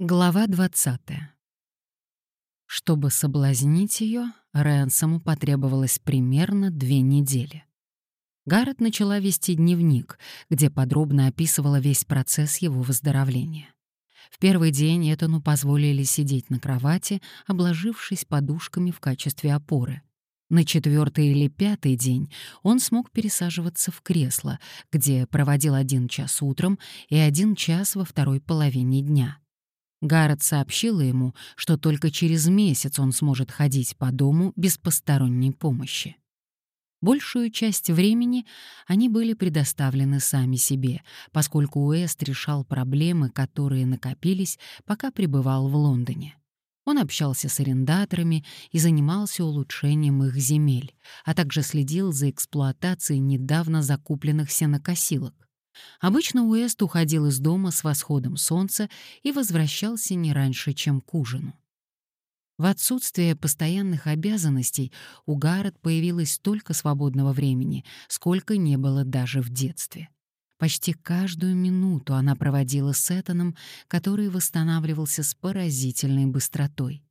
Глава 20. Чтобы соблазнить ее, Рэнсому потребовалось примерно две недели. Гаррет начала вести дневник, где подробно описывала весь процесс его выздоровления. В первый день Этану позволили сидеть на кровати, обложившись подушками в качестве опоры. На четвертый или пятый день он смог пересаживаться в кресло, где проводил один час утром и один час во второй половине дня. Гаррет сообщила ему, что только через месяц он сможет ходить по дому без посторонней помощи. Большую часть времени они были предоставлены сами себе, поскольку Уэст решал проблемы, которые накопились, пока пребывал в Лондоне. Он общался с арендаторами и занимался улучшением их земель, а также следил за эксплуатацией недавно закупленных сенокосилок. Обычно Уэст уходил из дома с восходом солнца и возвращался не раньше, чем к ужину. В отсутствие постоянных обязанностей у Гаррет появилось столько свободного времени, сколько не было даже в детстве. Почти каждую минуту она проводила с Этаном, который восстанавливался с поразительной быстротой.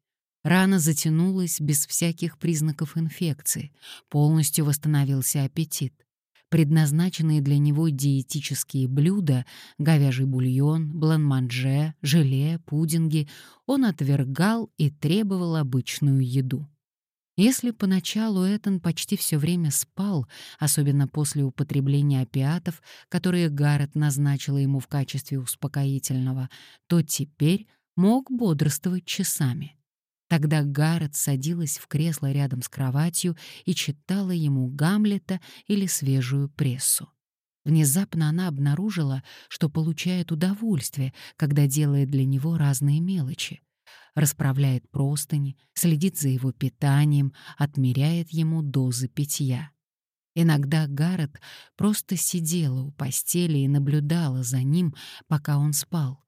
Рана затянулась без всяких признаков инфекции, полностью восстановился аппетит предназначенные для него диетические блюда — говяжий бульон, бланманже, желе, пудинги — он отвергал и требовал обычную еду. Если поначалу Этан почти все время спал, особенно после употребления опиатов, которые Гаррет назначила ему в качестве успокоительного, то теперь мог бодрствовать часами. Тогда Гаррет садилась в кресло рядом с кроватью и читала ему Гамлета или свежую прессу. Внезапно она обнаружила, что получает удовольствие, когда делает для него разные мелочи. Расправляет простыни, следит за его питанием, отмеряет ему дозы питья. Иногда Гаррет просто сидела у постели и наблюдала за ним, пока он спал.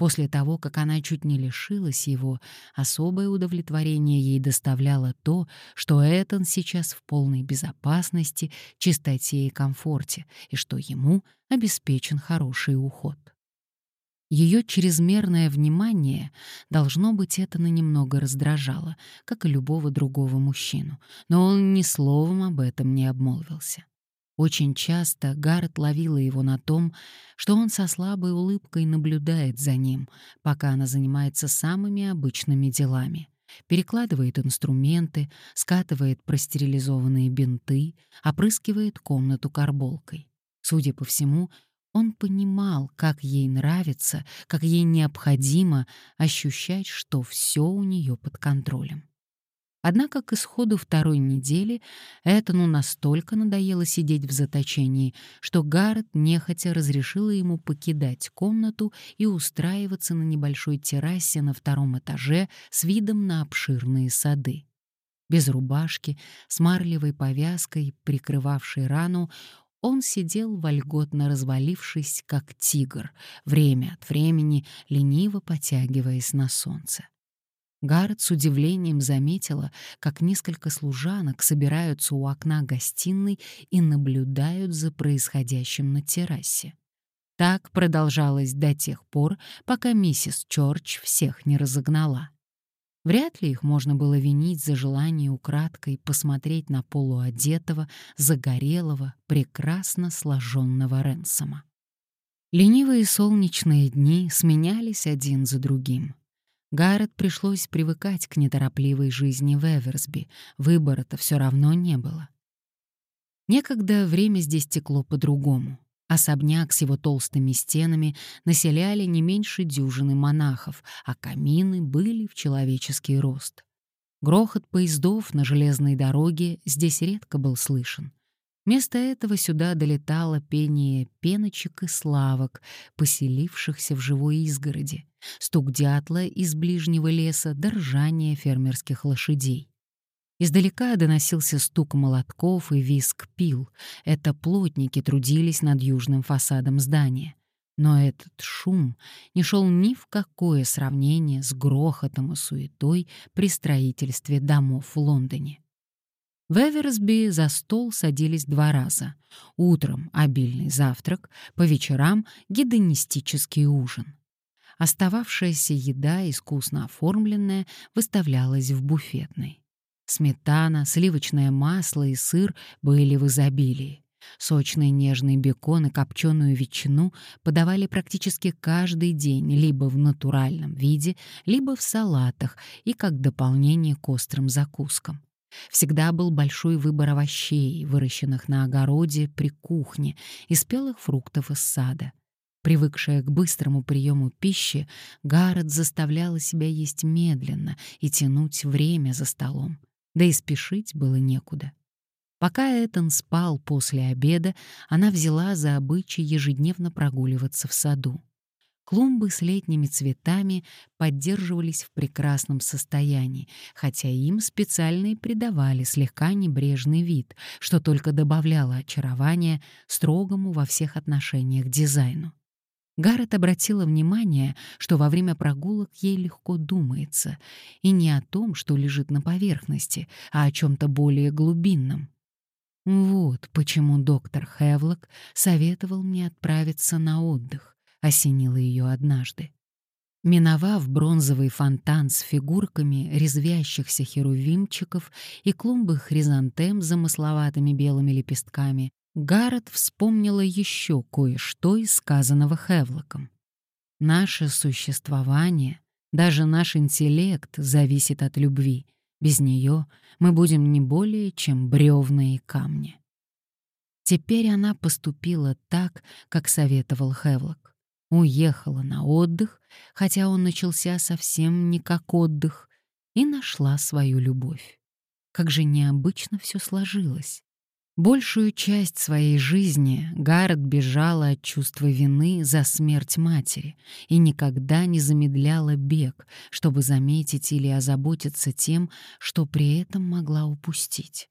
После того, как она чуть не лишилась его, особое удовлетворение ей доставляло то, что Этан сейчас в полной безопасности, чистоте и комфорте, и что ему обеспечен хороший уход. Ее чрезмерное внимание, должно быть, это на немного раздражало, как и любого другого мужчину, но он ни словом об этом не обмолвился. Очень часто Гаррет ловила его на том, что он со слабой улыбкой наблюдает за ним, пока она занимается самыми обычными делами. Перекладывает инструменты, скатывает простерилизованные бинты, опрыскивает комнату карболкой. Судя по всему, он понимал, как ей нравится, как ей необходимо ощущать, что все у нее под контролем. Однако к исходу второй недели Этану настолько надоело сидеть в заточении, что Гаррет нехотя разрешила ему покидать комнату и устраиваться на небольшой террасе на втором этаже с видом на обширные сады. Без рубашки, с марлевой повязкой, прикрывавшей рану, он сидел вольготно развалившись, как тигр, время от времени лениво потягиваясь на солнце. Гаррет с удивлением заметила, как несколько служанок собираются у окна гостиной и наблюдают за происходящим на террасе. Так продолжалось до тех пор, пока миссис Чорч всех не разогнала. Вряд ли их можно было винить за желание украдкой посмотреть на полуодетого, загорелого, прекрасно сложенного Ренсома. Ленивые солнечные дни сменялись один за другим. Гаррет пришлось привыкать к неторопливой жизни в Эверсби, выбора-то все равно не было. Некогда время здесь текло по-другому. Особняк с его толстыми стенами населяли не меньше дюжины монахов, а камины были в человеческий рост. Грохот поездов на железной дороге здесь редко был слышен. Вместо этого сюда долетало пение пеночек и славок, поселившихся в живой изгороди, стук дятла из ближнего леса до ржания фермерских лошадей. Издалека доносился стук молотков и визг пил. Это плотники трудились над южным фасадом здания. Но этот шум не шел ни в какое сравнение с грохотом и суетой при строительстве домов в Лондоне. В Эверсби за стол садились два раза. Утром обильный завтрак, по вечерам гедонистический ужин. Остававшаяся еда, искусно оформленная, выставлялась в буфетной. Сметана, сливочное масло и сыр были в изобилии. Сочный нежный бекон и копченую ветчину подавали практически каждый день либо в натуральном виде, либо в салатах и как дополнение к острым закускам. Всегда был большой выбор овощей, выращенных на огороде при кухне, и спелых фруктов из сада. Привыкшая к быстрому приему пищи, Гаррет заставляла себя есть медленно и тянуть время за столом. Да и спешить было некуда. Пока Этан спал после обеда, она взяла за обычай ежедневно прогуливаться в саду. Клумбы с летними цветами поддерживались в прекрасном состоянии, хотя им специально и придавали слегка небрежный вид, что только добавляло очарования строгому во всех отношениях дизайну. Гаррет обратила внимание, что во время прогулок ей легко думается, и не о том, что лежит на поверхности, а о чем-то более глубинном. Вот почему доктор Хевлок советовал мне отправиться на отдых, осенило ее однажды. Миновав бронзовый фонтан с фигурками резвящихся херувимчиков и клумбы хризантем с замысловатыми белыми лепестками, Гаррет вспомнила еще кое-что из сказанного Хевлоком. Наше существование, даже наш интеллект зависит от любви. Без нее мы будем не более, чем бревна и камни. Теперь она поступила так, как советовал Хевлок. Уехала на отдых, хотя он начался совсем не как отдых, и нашла свою любовь. Как же необычно все сложилось. Большую часть своей жизни Гаррет бежала от чувства вины за смерть матери и никогда не замедляла бег, чтобы заметить или озаботиться тем, что при этом могла упустить.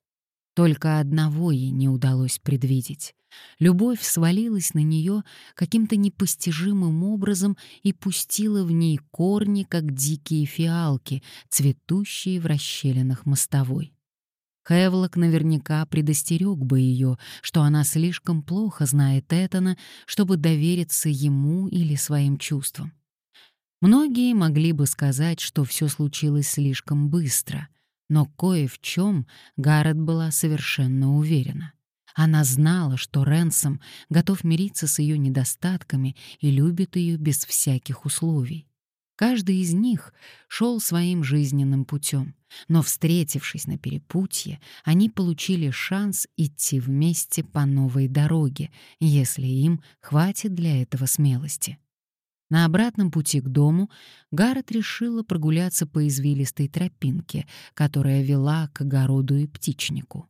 Только одного ей не удалось предвидеть. Любовь свалилась на нее каким-то непостижимым образом и пустила в ней корни, как дикие фиалки, цветущие в расщелинах мостовой. Хевлок наверняка предостерег бы ее, что она слишком плохо знает Этана, чтобы довериться ему или своим чувствам. Многие могли бы сказать, что все случилось слишком быстро, но кое в чем Гаррет была совершенно уверена. Она знала, что Ренсом готов мириться с ее недостатками и любит ее без всяких условий. Каждый из них шел своим жизненным путем, но, встретившись на перепутье, они получили шанс идти вместе по новой дороге, если им хватит для этого смелости. На обратном пути к дому Гаррет решила прогуляться по извилистой тропинке, которая вела к огороду и птичнику.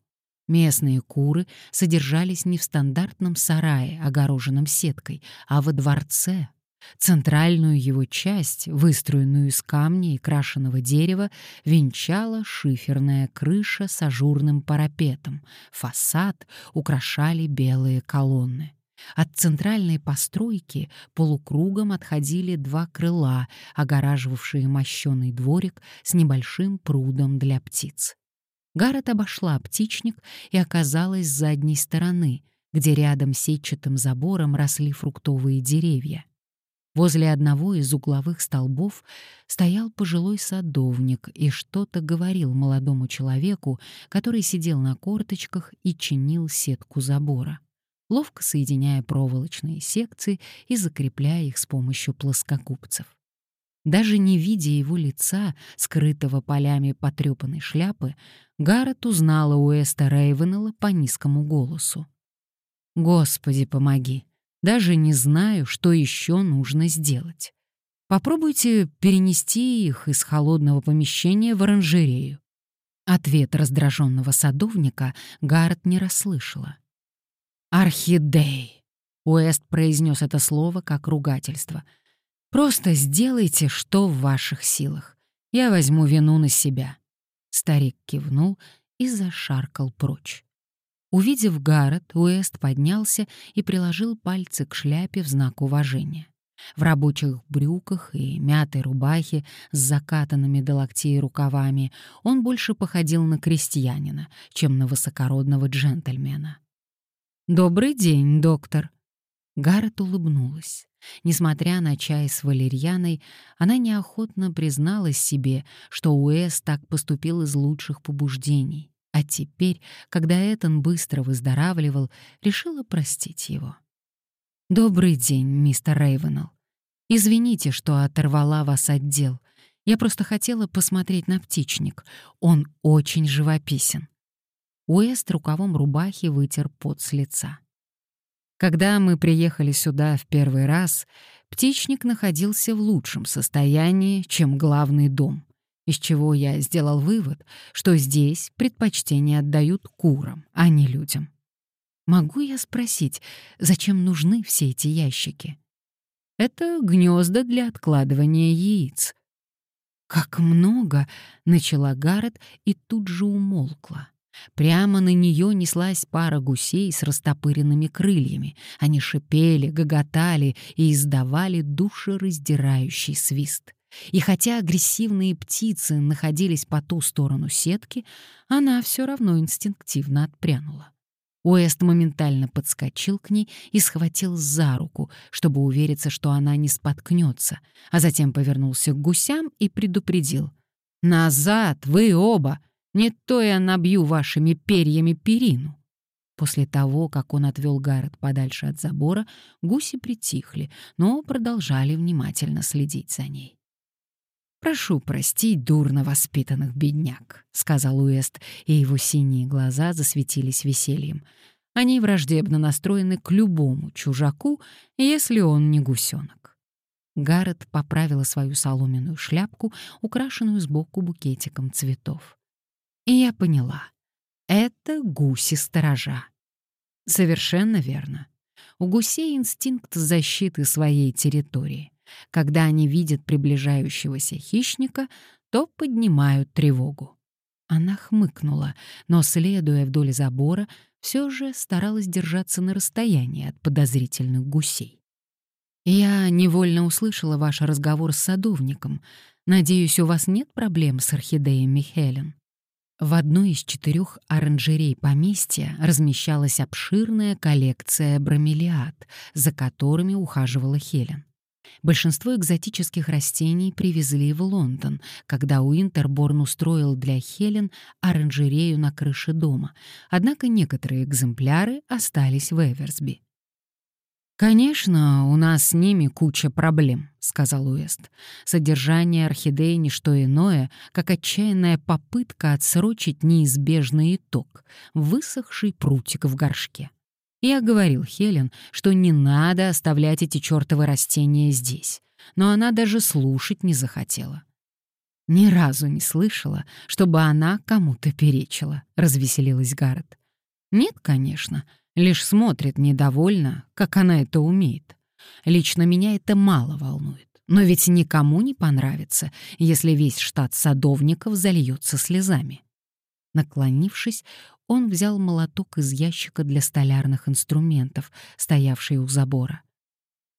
Местные куры содержались не в стандартном сарае, огороженном сеткой, а во дворце, Центральную его часть, выстроенную из камня и крашеного дерева, венчала шиферная крыша с ажурным парапетом. Фасад украшали белые колонны. От центральной постройки полукругом отходили два крыла, огораживавшие мощеный дворик с небольшим прудом для птиц. Гаррет обошла птичник и оказалась с задней стороны, где рядом с сетчатым забором росли фруктовые деревья. Возле одного из угловых столбов стоял пожилой садовник и что-то говорил молодому человеку, который сидел на корточках и чинил сетку забора, ловко соединяя проволочные секции и закрепляя их с помощью плоскогубцев. Даже не видя его лица, скрытого полями потрепанной шляпы, Гаррет узнала Уэста Рейвенелла по низкому голосу. «Господи, помоги! Даже не знаю, что еще нужно сделать. Попробуйте перенести их из холодного помещения в оранжерею. Ответ раздраженного садовника Гаррет не расслышала. «Орхидей!» — Уэст произнес это слово как ругательство. «Просто сделайте, что в ваших силах. Я возьму вину на себя». Старик кивнул и зашаркал прочь. Увидев Гаррет, Уэст поднялся и приложил пальцы к шляпе в знак уважения. В рабочих брюках и мятой рубахе с закатанными до локтей рукавами он больше походил на крестьянина, чем на высокородного джентльмена. «Добрый день, доктор!» Гаррет улыбнулась. Несмотря на чай с валерьяной, она неохотно призналась себе, что Уэс так поступил из лучших побуждений, а теперь, когда Этан быстро выздоравливал, решила простить его. «Добрый день, мистер Рейвенелл. Извините, что оторвала вас от дел. Я просто хотела посмотреть на птичник. Он очень живописен». Уэст рукавом рубахи вытер пот с лица. Когда мы приехали сюда в первый раз, птичник находился в лучшем состоянии, чем главный дом, из чего я сделал вывод, что здесь предпочтение отдают курам, а не людям. Могу я спросить, зачем нужны все эти ящики? Это гнезда для откладывания яиц. Как много, начала Гаррет и тут же умолкла. Прямо на нее неслась пара гусей с растопыренными крыльями. Они шипели, гоготали и издавали душераздирающий свист. И хотя агрессивные птицы находились по ту сторону сетки, она все равно инстинктивно отпрянула. Уэст моментально подскочил к ней и схватил за руку, чтобы увериться, что она не споткнется, а затем повернулся к гусям и предупредил. «Назад, вы оба! Не то я набью вашими перьями перину. После того, как он отвел Гаррет подальше от забора, гуси притихли, но продолжали внимательно следить за ней. «Прошу простить дурно воспитанных бедняк», — сказал Уэст, и его синие глаза засветились весельем. «Они враждебно настроены к любому чужаку, если он не гусенок». Гаррет поправила свою соломенную шляпку, украшенную сбоку букетиком цветов. И я поняла. Это гуси-сторожа. Совершенно верно. У гусей инстинкт защиты своей территории. Когда они видят приближающегося хищника, то поднимают тревогу. Она хмыкнула, но, следуя вдоль забора, все же старалась держаться на расстоянии от подозрительных гусей. «Я невольно услышала ваш разговор с садовником. Надеюсь, у вас нет проблем с орхидеями Хелен?» В одной из четырех оранжерей поместья размещалась обширная коллекция бромелиад, за которыми ухаживала Хелен. Большинство экзотических растений привезли в Лондон, когда Уинтерборн устроил для Хелен оранжерею на крыше дома, однако некоторые экземпляры остались в Эверсби. «Конечно, у нас с ними куча проблем», — сказал Уэст. «Содержание орхидеи — не что иное, как отчаянная попытка отсрочить неизбежный итог — высохший прутик в горшке. Я говорил Хелен, что не надо оставлять эти чертовы растения здесь, но она даже слушать не захотела. Ни разу не слышала, чтобы она кому-то перечила, — развеселилась Гаррет. Нет, конечно, лишь смотрит недовольно, как она это умеет. Лично меня это мало волнует. Но ведь никому не понравится, если весь штат садовников зальется слезами. Наклонившись, он взял молоток из ящика для столярных инструментов, стоявший у забора.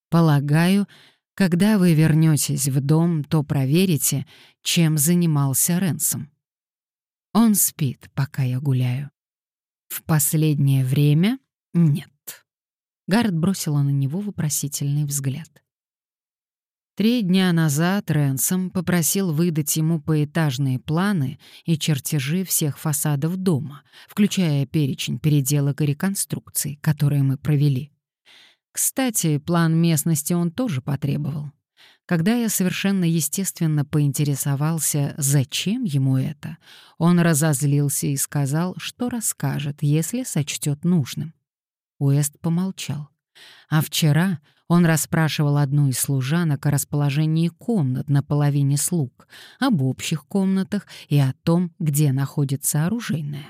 «Полагаю, когда вы вернетесь в дом, то проверите, чем занимался Ренсом. Он спит, пока я гуляю. В последнее время нет. Гаррет бросила на него вопросительный взгляд. Три дня назад Ренсом попросил выдать ему поэтажные планы и чертежи всех фасадов дома, включая перечень переделок и реконструкций, которые мы провели. Кстати, план местности он тоже потребовал. Когда я совершенно естественно поинтересовался, зачем ему это, он разозлился и сказал, что расскажет, если сочтет нужным. Уэст помолчал. А вчера он расспрашивал одну из служанок о расположении комнат на половине слуг, об общих комнатах и о том, где находится оружейная.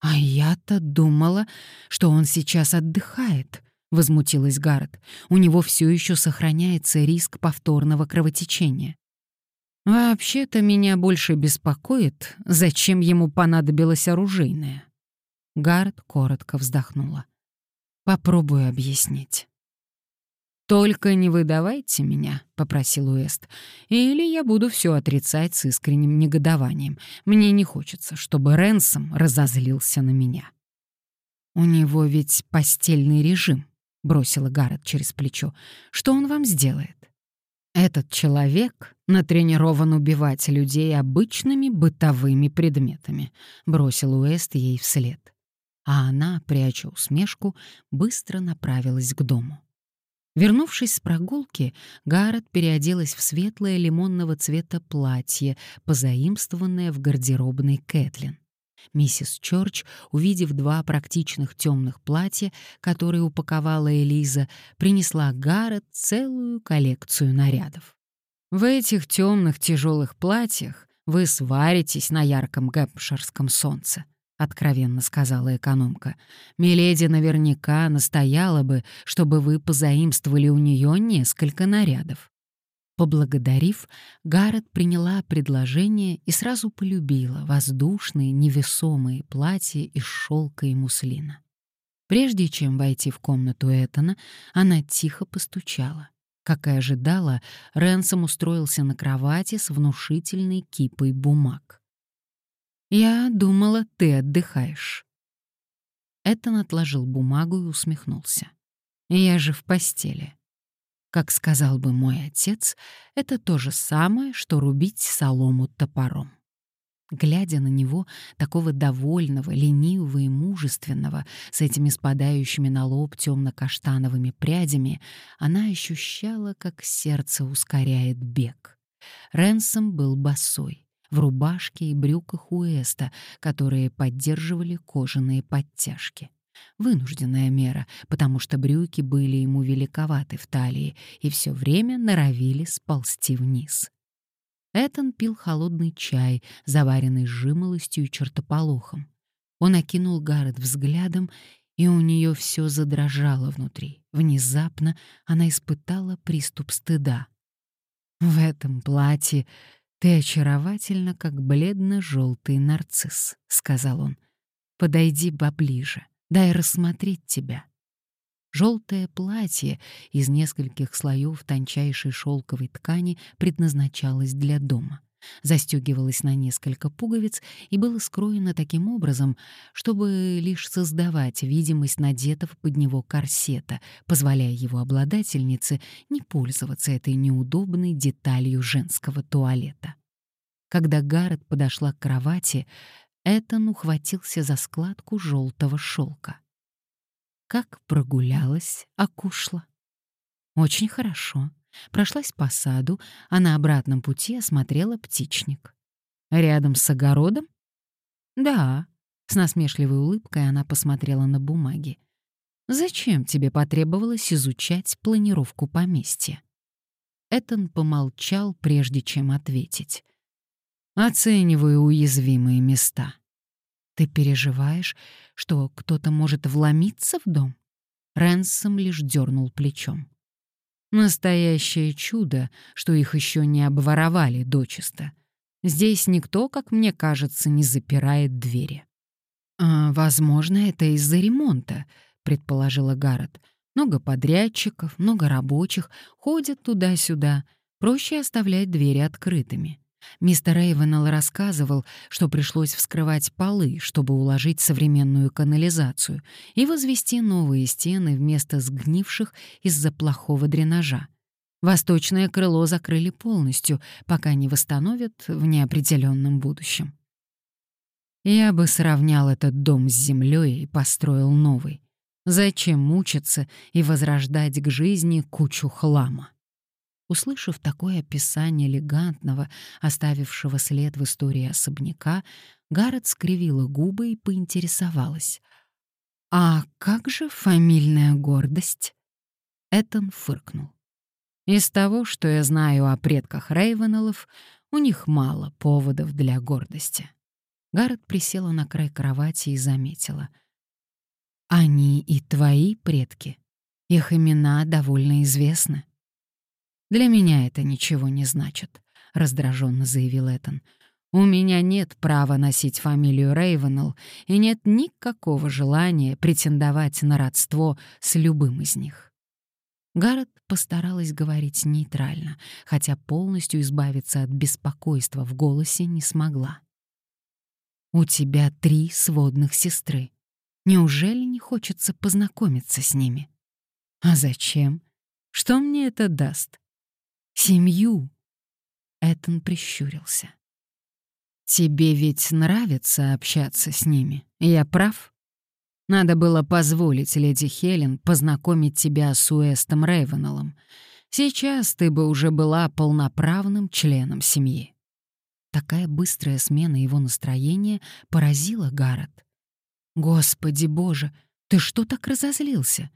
«А я-то думала, что он сейчас отдыхает», — возмутилась Гаррет. «У него все еще сохраняется риск повторного кровотечения». «Вообще-то меня больше беспокоит, зачем ему понадобилось оружейное». Гаррет коротко вздохнула. Попробую объяснить. «Только не выдавайте меня», — попросил Уэст, «или я буду все отрицать с искренним негодованием. Мне не хочется, чтобы Ренсом разозлился на меня». «У него ведь постельный режим», — бросила Гаррет через плечо. «Что он вам сделает?» «Этот человек натренирован убивать людей обычными бытовыми предметами», — бросил Уэст ей вслед. А она, пряча усмешку, быстро направилась к дому. Вернувшись с прогулки, Гаррет переоделась в светлое лимонного цвета платье, позаимствованное в гардеробной Кэтлин. Миссис Чорч, увидев два практичных темных платья, которые упаковала Элиза, принесла Гаррет целую коллекцию нарядов. «В этих темных тяжелых платьях вы сваритесь на ярком гэпширском солнце», — откровенно сказала экономка. «Миледи наверняка настояла бы, чтобы вы позаимствовали у нее несколько нарядов». Поблагодарив, Гаррет приняла предложение и сразу полюбила воздушные, невесомые платья из шелка и муслина. Прежде чем войти в комнату Этана, она тихо постучала. Как и ожидала, Ренсом устроился на кровати с внушительной кипой бумаг. «Я думала, ты отдыхаешь». Этан отложил бумагу и усмехнулся. «Я же в постели. Как сказал бы мой отец, это то же самое, что рубить солому топором. Глядя на него, такого довольного, ленивого и мужественного, с этими спадающими на лоб темно-каштановыми прядями, она ощущала, как сердце ускоряет бег. Ренсом был босой, в рубашке и брюках Уэста, которые поддерживали кожаные подтяжки. Вынужденная мера, потому что брюки были ему великоваты в талии и все время норовили сползти вниз. Этон пил холодный чай, заваренный жимолостью и чертополохом. Он окинул Гаррет взглядом, и у нее все задрожало внутри. Внезапно она испытала приступ стыда. «В этом платье ты очаровательна, как бледно-желтый нарцисс», — сказал он. «Подойди поближе». Дай рассмотреть тебя. Желтое платье из нескольких слоев тончайшей шелковой ткани предназначалось для дома. Застегивалось на несколько пуговиц и было скроено таким образом, чтобы лишь создавать видимость надетого под него корсета, позволяя его обладательнице не пользоваться этой неудобной деталью женского туалета. Когда Гаррет подошла к кровати, Этан ухватился за складку желтого шелка. Как прогулялась Акушла? Очень хорошо. Прошлась по саду, а на обратном пути осмотрела птичник. Рядом с огородом? Да. С насмешливой улыбкой она посмотрела на бумаги. Зачем тебе потребовалось изучать планировку поместья? Этан помолчал, прежде чем ответить. Оцениваю уязвимые места. Ты переживаешь, что кто-то может вломиться в дом? Рэнсом лишь дернул плечом. Настоящее чудо, что их еще не обворовали дочисто. Здесь никто, как мне кажется, не запирает двери. А, возможно, это из-за ремонта, предположила Гаррет. Много подрядчиков, много рабочих, ходят туда-сюда. Проще оставлять двери открытыми. Мистер Эйвенелл рассказывал, что пришлось вскрывать полы, чтобы уложить современную канализацию и возвести новые стены вместо сгнивших из-за плохого дренажа. Восточное крыло закрыли полностью, пока не восстановят в неопределенном будущем. Я бы сравнял этот дом с землей и построил новый. Зачем мучиться и возрождать к жизни кучу хлама? Услышав такое описание элегантного, оставившего след в истории особняка, Гаррет скривила губы и поинтересовалась. «А как же фамильная гордость?» Этон фыркнул. «Из того, что я знаю о предках Рейвенеллов, у них мало поводов для гордости». Гаррет присела на край кровати и заметила. «Они и твои предки. Их имена довольно известны». «Для меня это ничего не значит», — раздраженно заявил Этан. «У меня нет права носить фамилию Рейвенелл и нет никакого желания претендовать на родство с любым из них». Гаррет постаралась говорить нейтрально, хотя полностью избавиться от беспокойства в голосе не смогла. «У тебя три сводных сестры. Неужели не хочется познакомиться с ними?» А зачем? Что мне это даст? Семью. Этон прищурился. Тебе ведь нравится общаться с ними, я прав? Надо было позволить леди Хелен познакомить тебя с Уэстом Рейвенеллом. Сейчас ты бы уже была полноправным членом семьи. Такая быстрая смена его настроения поразила Гаррет. «Господи боже, ты что так разозлился?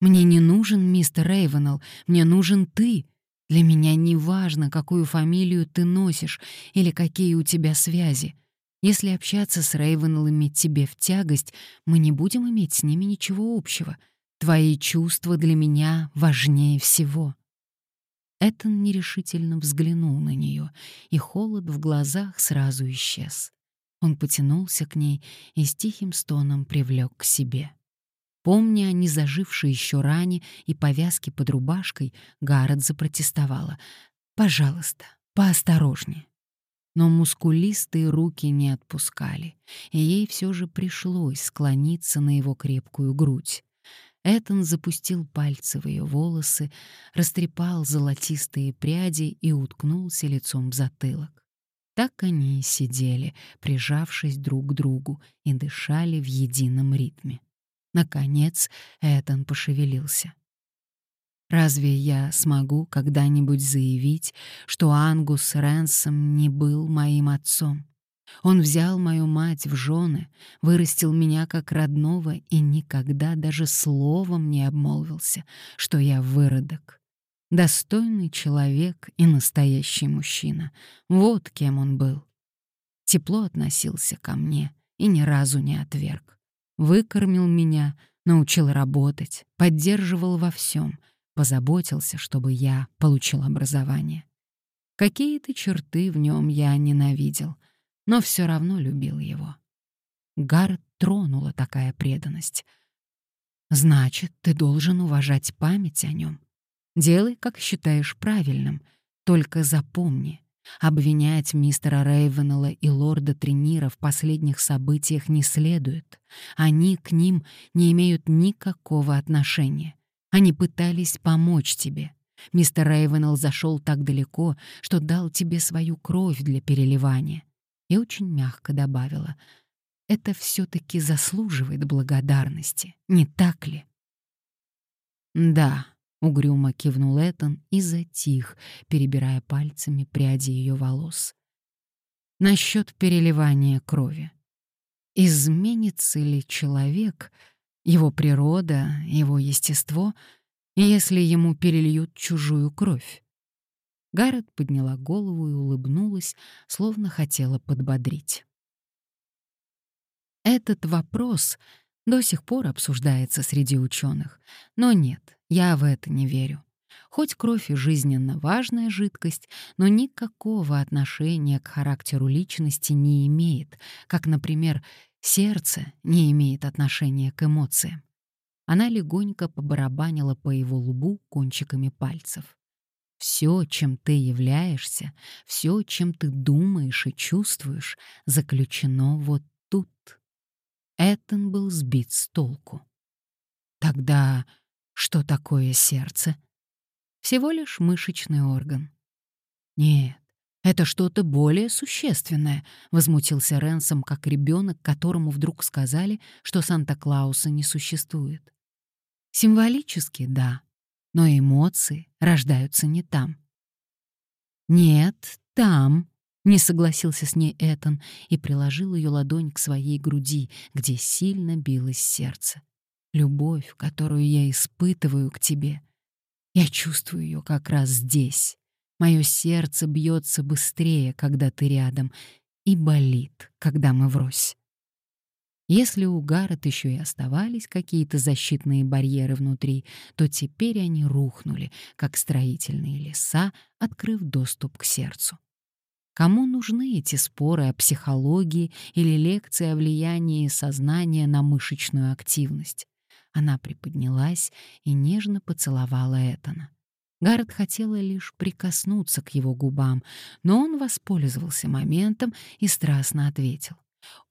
Мне не нужен мистер Рейвенелл, мне нужен ты. Для меня не важно, какую фамилию ты носишь или какие у тебя связи. Если общаться с Рейвенеллами тебе в тягость, мы не будем иметь с ними ничего общего. Твои чувства для меня важнее всего». Этон нерешительно взглянул на нее, и холод в глазах сразу исчез. Он потянулся к ней и с тихим стоном привлек к себе. Помня о незажившей еще ране и повязке под рубашкой, Гаррет запротестовала. «Пожалуйста, поосторожнее». Но мускулистые руки не отпускали, и ей все же пришлось склониться на его крепкую грудь. Этон запустил пальцы в ее волосы, растрепал золотистые пряди и уткнулся лицом в затылок. Так они и сидели, прижавшись друг к другу, и дышали в едином ритме. Наконец Этан пошевелился. Разве я смогу когда-нибудь заявить, что Ангус Ренсом не был моим отцом? Он взял мою мать в жены, вырастил меня как родного и никогда даже словом не обмолвился, что я выродок. Достойный человек и настоящий мужчина. Вот кем он был. Тепло относился ко мне и ни разу не отверг. Выкормил меня, научил работать, поддерживал во всем, позаботился, чтобы я получил образование. Какие-то черты в нем я ненавидел, но все равно любил его. Гаррет тронула такая преданность. «Значит, ты должен уважать память о нем. Делай, как считаешь правильным, только запомни, Обвинять мистера Рейвенелла и лорда Тренира в последних событиях не следует. Они к ним не имеют никакого отношения. Они пытались помочь тебе. Мистер Рейвенелл зашел так далеко, что дал тебе свою кровь для переливания. И очень мягко добавила, это все-таки заслуживает благодарности, не так ли? Да, Угрюмо кивнул Этан и затих, перебирая пальцами пряди ее волос. Насчет переливания крови. Изменится ли человек, его природа, его естество, если ему перельют чужую кровь? Гаррет подняла голову и улыбнулась, словно хотела подбодрить. Этот вопрос до сих пор обсуждается среди ученых, но нет, я в это не верю. Хоть кровь и жизненно важная жидкость, но никакого отношения к характеру личности не имеет, как, например, сердце не имеет отношения к эмоциям. Она легонько побарабанила по его лбу кончиками пальцев. Все, чем ты являешься, все, чем ты думаешь и чувствуешь, заключено вот тут. Этон был сбит с толку. Тогда что такое сердце? Всего лишь мышечный орган. Нет, это что-то более существенное, возмутился Ренсом, как ребенок, которому вдруг сказали, что Санта-Клауса не существует. Символически, да, но эмоции рождаются не там. Нет, там, не согласился с ней Этан и приложил ее ладонь к своей груди, где сильно билось сердце любовь, которую я испытываю к тебе. Я чувствую ее как раз здесь. Мое сердце бьется быстрее, когда ты рядом, и болит, когда мы врозь. Если у Гаррет еще и оставались какие-то защитные барьеры внутри, то теперь они рухнули, как строительные леса, открыв доступ к сердцу. Кому нужны эти споры о психологии или лекции о влиянии сознания на мышечную активность? Она приподнялась и нежно поцеловала Этана. Гаррет хотела лишь прикоснуться к его губам, но он воспользовался моментом и страстно ответил.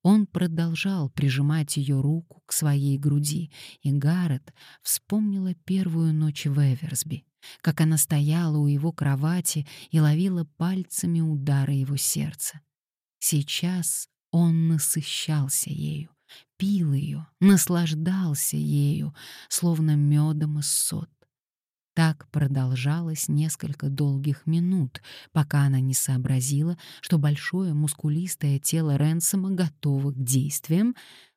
Он продолжал прижимать ее руку к своей груди, и Гаррет вспомнила первую ночь в Эверсби, как она стояла у его кровати и ловила пальцами удары его сердца. Сейчас он насыщался ею, пил ее, наслаждался ею, словно медом из сот. Так продолжалось несколько долгих минут, пока она не сообразила, что большое мускулистое тело Ренсома готово к действиям,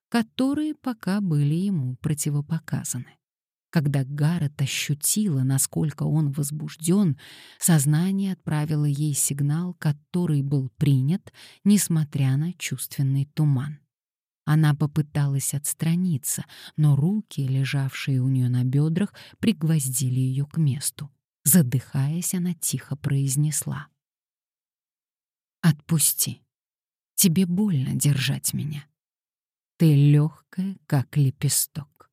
которые пока были ему противопоказаны. Когда Гаррет ощутила, насколько он возбужден, сознание отправило ей сигнал, который был принят, несмотря на чувственный туман. Она попыталась отстраниться, но руки, лежавшие у нее на бедрах, пригвоздили ее к месту. Задыхаясь, она тихо произнесла. «Отпусти. Тебе больно держать меня. Ты легкая, как лепесток».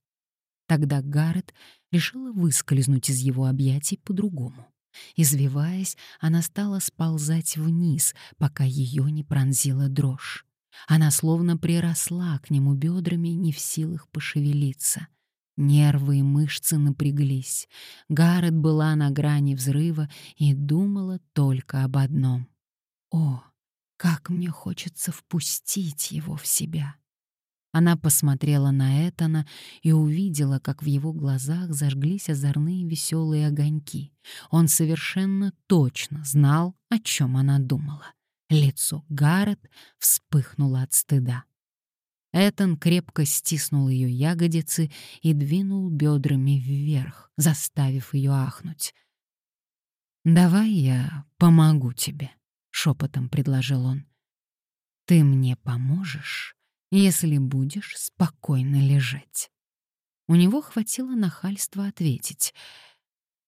Тогда Гаррет решила выскользнуть из его объятий по-другому. Извиваясь, она стала сползать вниз, пока ее не пронзила дрожь. Она словно приросла к нему бедрами, не в силах пошевелиться. Нервы и мышцы напряглись. Гаррет была на грани взрыва и думала только об одном. «О, как мне хочется впустить его в себя!» Она посмотрела на Этана и увидела, как в его глазах зажглись озорные веселые огоньки. Он совершенно точно знал, о чем она думала. Лицо Гаррет вспыхнуло от стыда. Этан крепко стиснул ее ягодицы и двинул бедрами вверх, заставив ее ахнуть. «Давай я помогу тебе», — шепотом предложил он. «Ты мне поможешь, если будешь спокойно лежать». У него хватило нахальства ответить.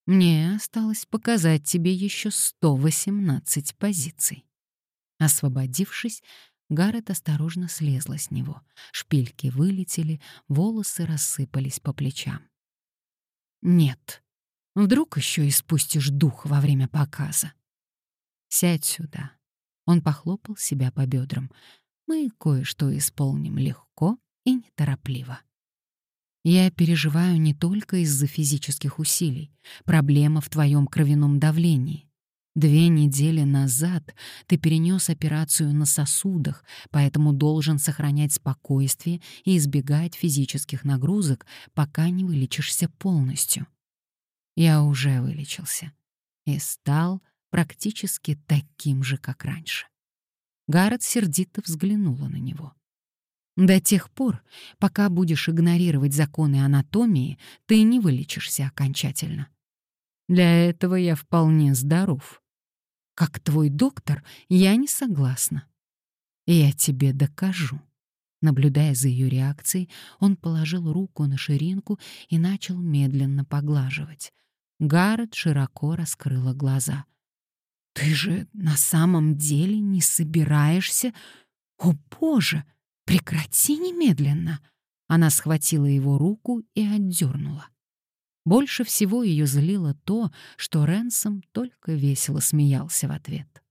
«Мне осталось показать тебе еще 118 позиций». Освободившись, Гаррет осторожно слезла с него. Шпильки вылетели, волосы рассыпались по плечам. «Нет, вдруг еще испустишь дух во время показа?» «Сядь сюда». Он похлопал себя по бедрам. «Мы кое-что исполним легко и неторопливо». Я переживаю не только из-за физических усилий. Проблема в твоем кровяном давлении. Две недели назад ты перенес операцию на сосудах, поэтому должен сохранять спокойствие и избегать физических нагрузок, пока не вылечишься полностью. Я уже вылечился и стал практически таким же, как раньше. Гаррет сердито взглянула на него. До тех пор, пока будешь игнорировать законы анатомии, ты не вылечишься окончательно. Для этого я вполне здоров. Как твой доктор, я не согласна. Я тебе докажу. Наблюдая за ее реакцией, он положил руку на ширинку и начал медленно поглаживать. Гаррет широко раскрыла глаза. «Ты же на самом деле не собираешься? О, Боже! Прекрати немедленно!» Она схватила его руку и отдернула. Больше всего ее злило то, что Ренсом только весело смеялся в ответ.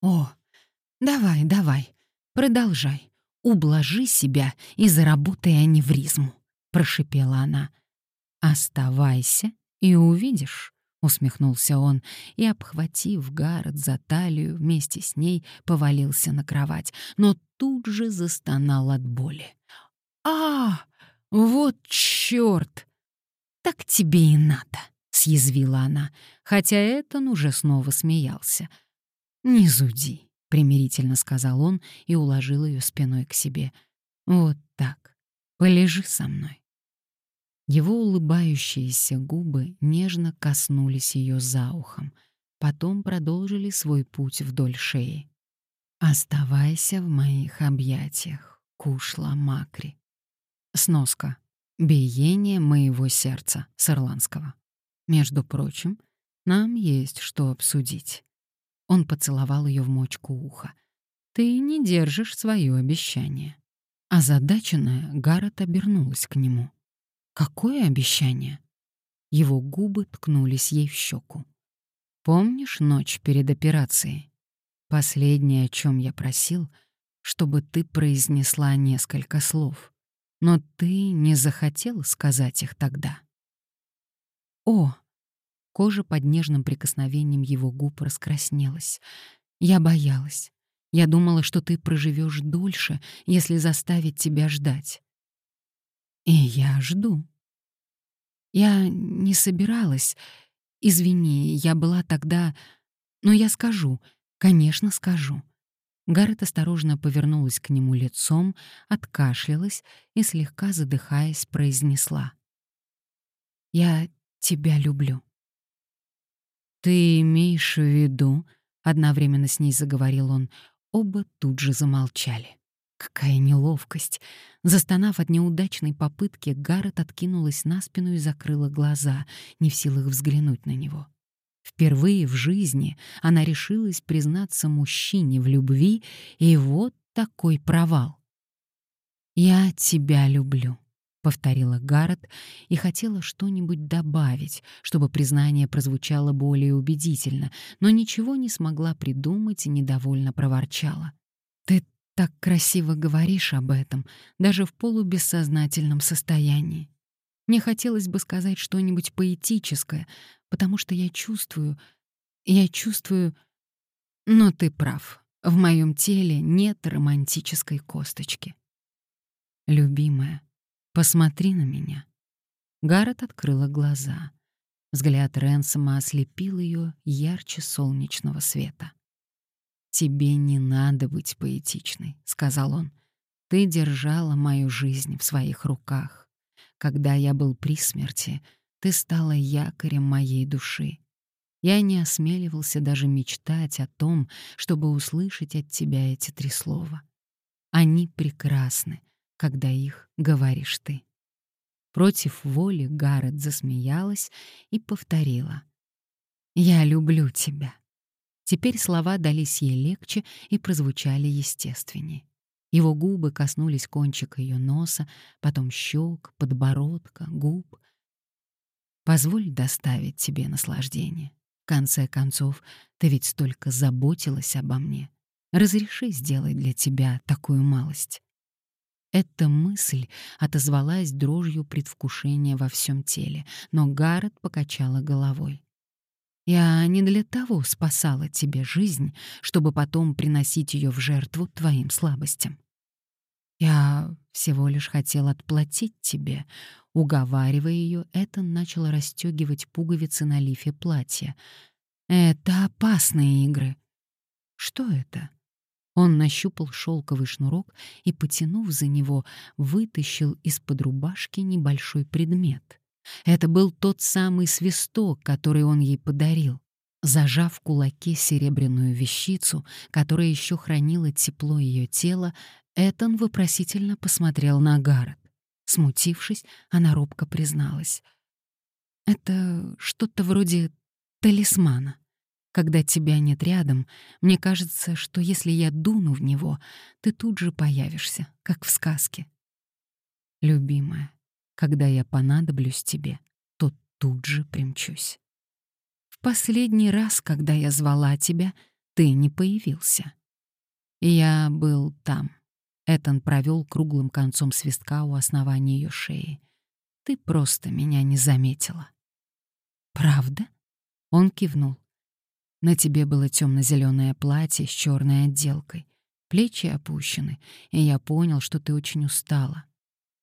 «О, давай, давай, продолжай, ублажи себя и заработай аневризму», — прошипела она. «Оставайся и увидишь», — усмехнулся он и, обхватив Гаррет за талию, вместе с ней повалился на кровать, но тут же застонал от боли. «А, вот чёрт!» «Так тебе и надо», — съязвила она, хотя Этон уже снова смеялся. «Не зуди», — примирительно сказал он и уложил ее спиной к себе. «Вот так. Полежи со мной». Его улыбающиеся губы нежно коснулись ее за ухом, потом продолжили свой путь вдоль шеи. «Оставайся в моих объятиях, Кушла Макри». Сноска. Биение моего сердца с ирландского. Между прочим, нам есть что обсудить. Он поцеловал ее в мочку уха. Ты не держишь свое обещание. Озадаченная, Гаррет обернулась к нему. Какое обещание? Его губы ткнулись ей в щеку. Помнишь ночь перед операцией? Последнее, о чем я просил, чтобы ты произнесла несколько слов, но ты не захотела сказать их тогда. О! Кожа под нежным прикосновением его губ раскраснелась. Я боялась. Я думала, что ты проживешь дольше, если заставить тебя ждать. И я жду. Я не собиралась. Извини, я была тогда... Но я скажу, конечно, скажу. Гаррет осторожно повернулась к нему лицом, откашлялась и, слегка задыхаясь, произнесла. «Я тебя люблю». «Ты имеешь в виду?» — одновременно с ней заговорил он. Оба тут же замолчали. Какая неловкость! Застонав от неудачной попытки, Гаррет откинулась на спину и закрыла глаза, не в силах взглянуть на него. Впервые в жизни она решилась признаться мужчине в любви, и вот такой провал. «Я тебя люблю», — повторила Гаррет и хотела что-нибудь добавить, чтобы признание прозвучало более убедительно, но ничего не смогла придумать и недовольно проворчала. «Ты так красиво говоришь об этом, даже в полубессознательном состоянии. Мне хотелось бы сказать что-нибудь поэтическое, потому что я чувствую... Я чувствую... Но ты прав. В моем теле нет романтической косточки. Любимая, посмотри на меня. Гаррет открыла глаза. Взгляд Ренсома ослепил ее ярче солнечного света. «Тебе не надо быть поэтичной», — сказал он. «Ты держала мою жизнь в своих руках. Когда я был при смерти, ты стала якорем моей души. Я не осмеливался даже мечтать о том, чтобы услышать от тебя эти три слова. Они прекрасны, когда их говоришь ты. Против воли Гаррет засмеялась и повторила. «Я люблю тебя». Теперь слова дались ей легче и прозвучали естественнее. Его губы коснулись кончика ее носа, потом щек, подбородка, губ. Позволь доставить тебе наслаждение. В конце концов, ты ведь столько заботилась обо мне. Разреши сделать для тебя такую малость. Эта мысль отозвалась дрожью предвкушения во всем теле, но Гаррет покачала головой. «Я не для того спасала тебе жизнь, чтобы потом приносить ее в жертву твоим слабостям. Я всего лишь хотел отплатить тебе. Уговаривая ее, Этан начал расстегивать пуговицы на лифе платья. Это опасные игры. Что это? Он нащупал шелковый шнурок и, потянув за него, вытащил из-под рубашки небольшой предмет. Это был тот самый свисток, который он ей подарил. Зажав в кулаке серебряную вещицу, которая еще хранила тепло ее тела, Этан вопросительно посмотрел на Гаррет. Смутившись, она робко призналась. «Это что-то вроде талисмана. Когда тебя нет рядом, мне кажется, что если я дуну в него, ты тут же появишься, как в сказке. Любимая, когда я понадоблюсь тебе, то тут же примчусь. В последний раз, когда я звала тебя, ты не появился. Я был там, Этан провел круглым концом свистка у основания ее шеи. «Ты просто меня не заметила». «Правда?» Он кивнул. «На тебе было темно-зеленое платье с черной отделкой. Плечи опущены, и я понял, что ты очень устала.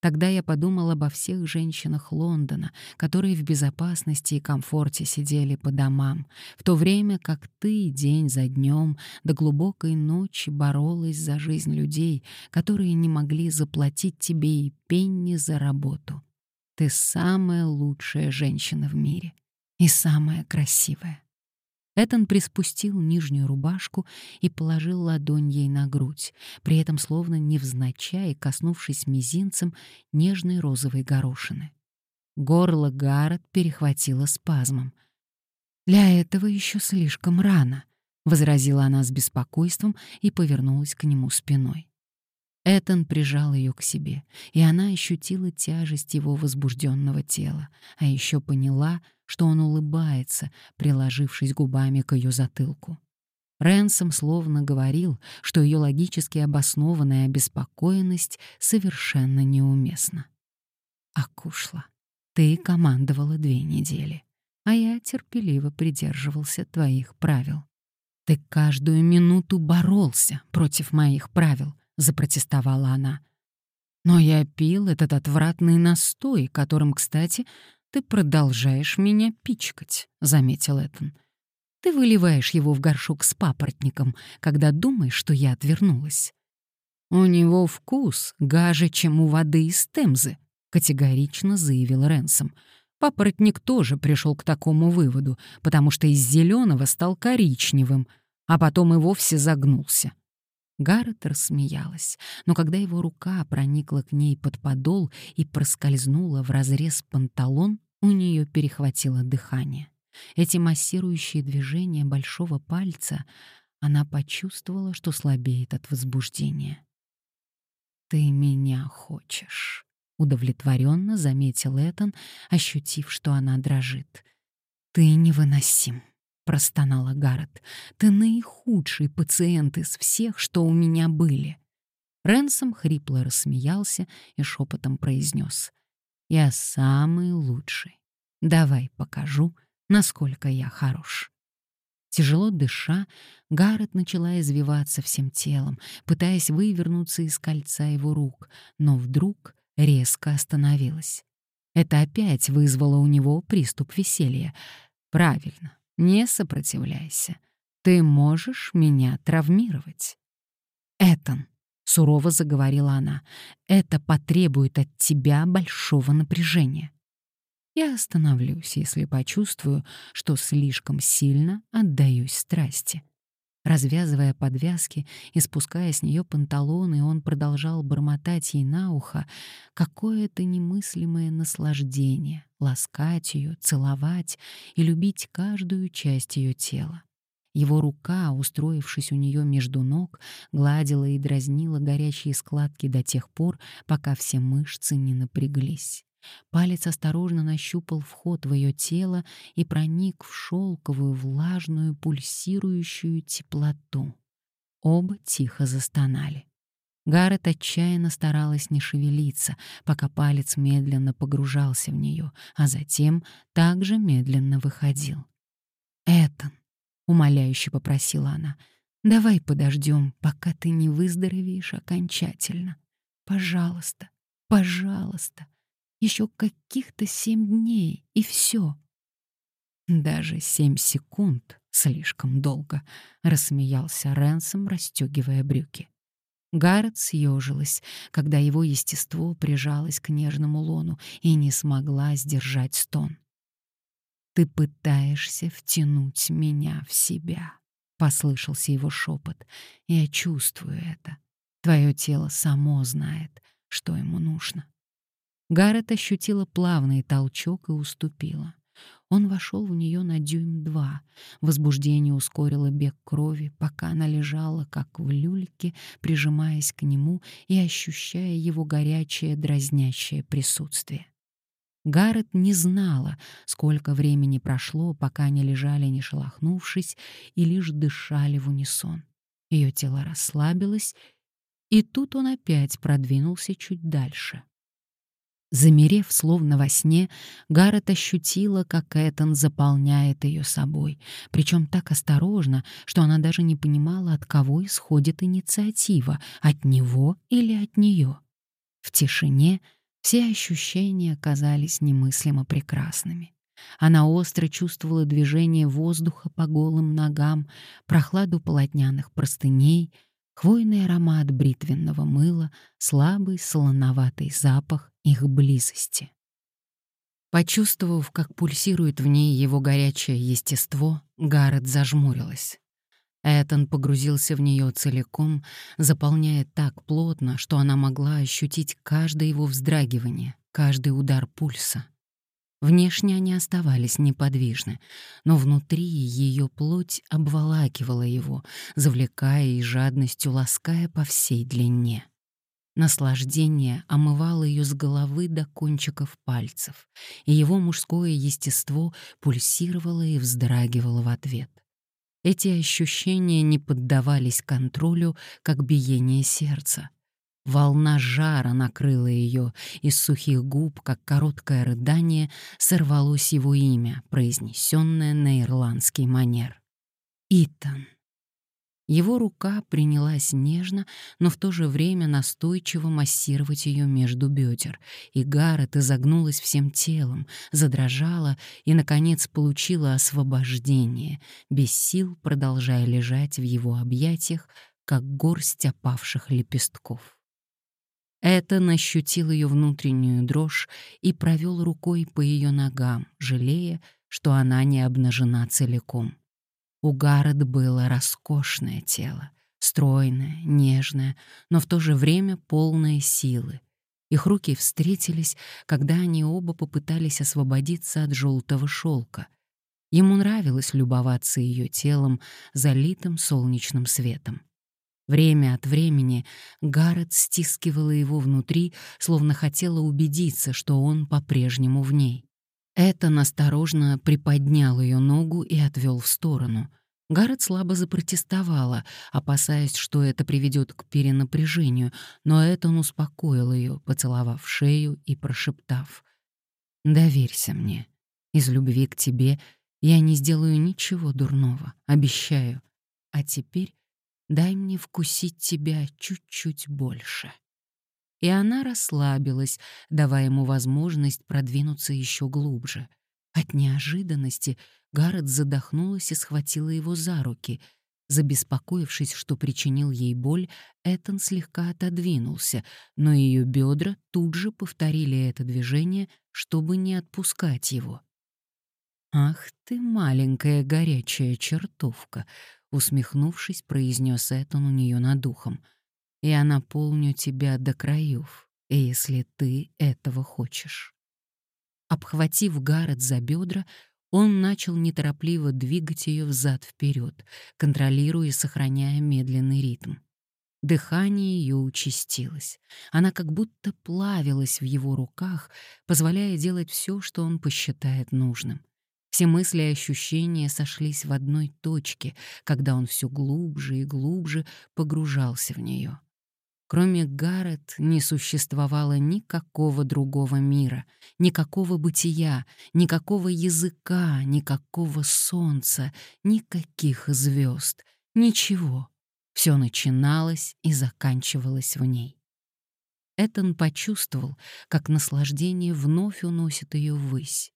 Тогда я подумал обо всех женщинах Лондона, которые в безопасности и комфорте сидели по домам, в то время как ты день за днем до глубокой ночи боролась за жизнь людей, которые не могли заплатить тебе и пенни за работу. Ты самая лучшая женщина в мире и самая красивая. Этон приспустил нижнюю рубашку и положил ладонь ей на грудь, при этом словно невзначай коснувшись мизинцем нежной розовой горошины. Горло Гаррет перехватило спазмом. «Для этого еще слишком рано», — возразила она с беспокойством и повернулась к нему спиной. Этон прижал ее к себе, и она ощутила тяжесть его возбужденного тела, а еще поняла, что он улыбается, приложившись губами к ее затылку. Рэнсом словно говорил, что ее логически обоснованная обеспокоенность совершенно неуместна. «Акушла, ты командовала две недели, а я терпеливо придерживался твоих правил. Ты каждую минуту боролся против моих правил», — запротестовала она. «Но я пил этот отвратный настой, которым, кстати, ты продолжаешь меня пичкать», — заметил Этан. Ты выливаешь его в горшок с папоротником, когда думаешь, что я отвернулась. У него вкус гаже, чем у воды из Темзы, категорично заявил Ренсом. Папоротник тоже пришел к такому выводу, потому что из зеленого стал коричневым, а потом и вовсе загнулся. Гаррет рассмеялась, но когда его рука проникла к ней под подол и проскользнула в разрез панталон, у нее перехватило дыхание. Эти массирующие движения большого пальца она почувствовала, что слабеет от возбуждения. «Ты меня хочешь», — удовлетворенно заметил Этан, ощутив, что она дрожит. «Ты невыносим», — простонала Гаррет. «Ты наихудший пациент из всех, что у меня были». Ренсом хрипло рассмеялся и шепотом произнес. «Я самый лучший. Давай покажу, насколько я хорош. Тяжело дыша, Гаррет начала извиваться всем телом, пытаясь вывернуться из кольца его рук, но вдруг резко остановилась. Это опять вызвало у него приступ веселья. «Правильно, не сопротивляйся. Ты можешь меня травмировать». «Этан», — сурово заговорила она, — «это потребует от тебя большого напряжения. Я остановлюсь, если почувствую, что слишком сильно отдаюсь страсти. Развязывая подвязки и спуская с нее панталоны, он продолжал бормотать ей на ухо какое-то немыслимое наслаждение, ласкать ее, целовать и любить каждую часть ее тела. Его рука, устроившись у нее между ног, гладила и дразнила горячие складки до тех пор, пока все мышцы не напряглись. Палец осторожно нащупал вход в ее тело и проник в шелковую, влажную, пульсирующую теплоту. Оба тихо застонали. Гаррет отчаянно старалась не шевелиться, пока палец медленно погружался в нее, а затем также медленно выходил. «Этан», — умоляюще попросила она, — «давай подождем, пока ты не выздоровеешь окончательно. Пожалуйста, пожалуйста, еще каких-то семь дней, и все. Даже семь секунд слишком долго, рассмеялся Ренсом, расстегивая брюки. Гаррет съежилась, когда его естество прижалось к нежному лону и не смогла сдержать стон. «Ты пытаешься втянуть меня в себя», — послышался его шепот. «Я чувствую это. Твое тело само знает, что ему нужно». Гаррет ощутила плавный толчок и уступила. Он вошел в нее на дюйм два. Возбуждение ускорило бег крови, пока она лежала, как в люльке, прижимаясь к нему и ощущая его горячее, дразнящее присутствие. Гаррет не знала, сколько времени прошло, пока они лежали, не шелохнувшись, и лишь дышали в унисон. Ее тело расслабилось, и тут он опять продвинулся чуть дальше. Замерев, словно во сне, Гаррет ощутила, как Этан заполняет ее собой, причем так осторожно, что она даже не понимала, от кого исходит инициатива, от него или от нее. В тишине все ощущения казались немыслимо прекрасными. Она остро чувствовала движение воздуха по голым ногам, прохладу полотняных простыней, хвойный аромат бритвенного мыла, слабый солоноватый запах их близости. Почувствовав, как пульсирует в ней его горячее естество, Гаррет зажмурилась. Этан погрузился в нее целиком, заполняя так плотно, что она могла ощутить каждое его вздрагивание, каждый удар пульса. Внешне они оставались неподвижны, но внутри ее плоть обволакивала его, завлекая и жадностью лаская по всей длине. Наслаждение омывало ее с головы до кончиков пальцев, и его мужское естество пульсировало и вздрагивало в ответ. Эти ощущения не поддавались контролю, как биение сердца. Волна жара накрыла ее, из сухих губ, как короткое рыдание, сорвалось его имя, произнесенное на ирландский манер. Итан. Его рука принялась нежно, но в то же время настойчиво массировать ее между бедер, и Гаррет изогнулась всем телом, задрожала и, наконец, получила освобождение, без сил продолжая лежать в его объятиях, как горсть опавших лепестков. Этон ощутил ее внутреннюю дрожь и провел рукой по ее ногам, жалея, что она не обнажена целиком. У Гаррет было роскошное тело, стройное, нежное, но в то же время полное силы. Их руки встретились, когда они оба попытались освободиться от желтого шелка. Ему нравилось любоваться ее телом, залитым солнечным светом. Время от времени Гаррет стискивала его внутри, словно хотела убедиться, что он по-прежнему в ней. Это осторожно приподнял ее ногу и отвел в сторону. Гаррет слабо запротестовала, опасаясь, что это приведет к перенапряжению, но Этон успокоил ее, поцеловав шею и прошептав. «Доверься мне. Из любви к тебе я не сделаю ничего дурного, обещаю. А теперь дай мне вкусить тебя чуть-чуть больше» и она расслабилась, давая ему возможность продвинуться еще глубже. От неожиданности Гаррет задохнулась и схватила его за руки. Забеспокоившись, что причинил ей боль, Этан слегка отодвинулся, но ее бедра тут же повторили это движение, чтобы не отпускать его. «Ах ты, маленькая горячая чертовка!» — усмехнувшись, произнес Этан у нее над ухом — я наполню тебя до краев, если ты этого хочешь. Обхватив Гаррет за бедра, он начал неторопливо двигать ее взад-вперед, контролируя и сохраняя медленный ритм. Дыхание ее участилось. Она как будто плавилась в его руках, позволяя делать все, что он посчитает нужным. Все мысли и ощущения сошлись в одной точке, когда он все глубже и глубже погружался в нее. Кроме Гаррет не существовало никакого другого мира, никакого бытия, никакого языка, никакого солнца, никаких звезд, ничего. Все начиналось и заканчивалось в ней. Этон почувствовал, как наслаждение вновь уносит ее ввысь.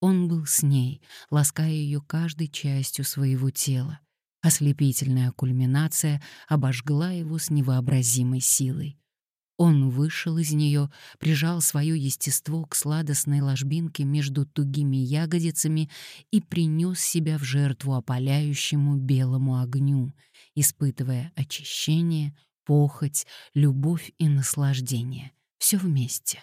Он был с ней, лаская ее каждой частью своего тела, Ослепительная кульминация обожгла его с невообразимой силой. Он вышел из нее, прижал свое естество к сладостной ложбинке между тугими ягодицами и принес себя в жертву опаляющему белому огню, испытывая очищение, похоть, любовь и наслаждение. Все вместе.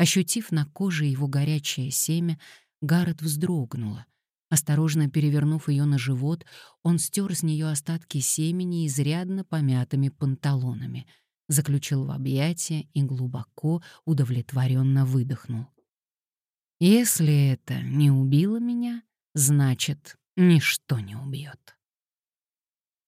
Ощутив на коже его горячее семя, Гаррет вздрогнула, Осторожно перевернув ее на живот, он стер с нее остатки семени изрядно помятыми панталонами, заключил в объятия и глубоко, удовлетворенно выдохнул. «Если это не убило меня, значит, ничто не убьет».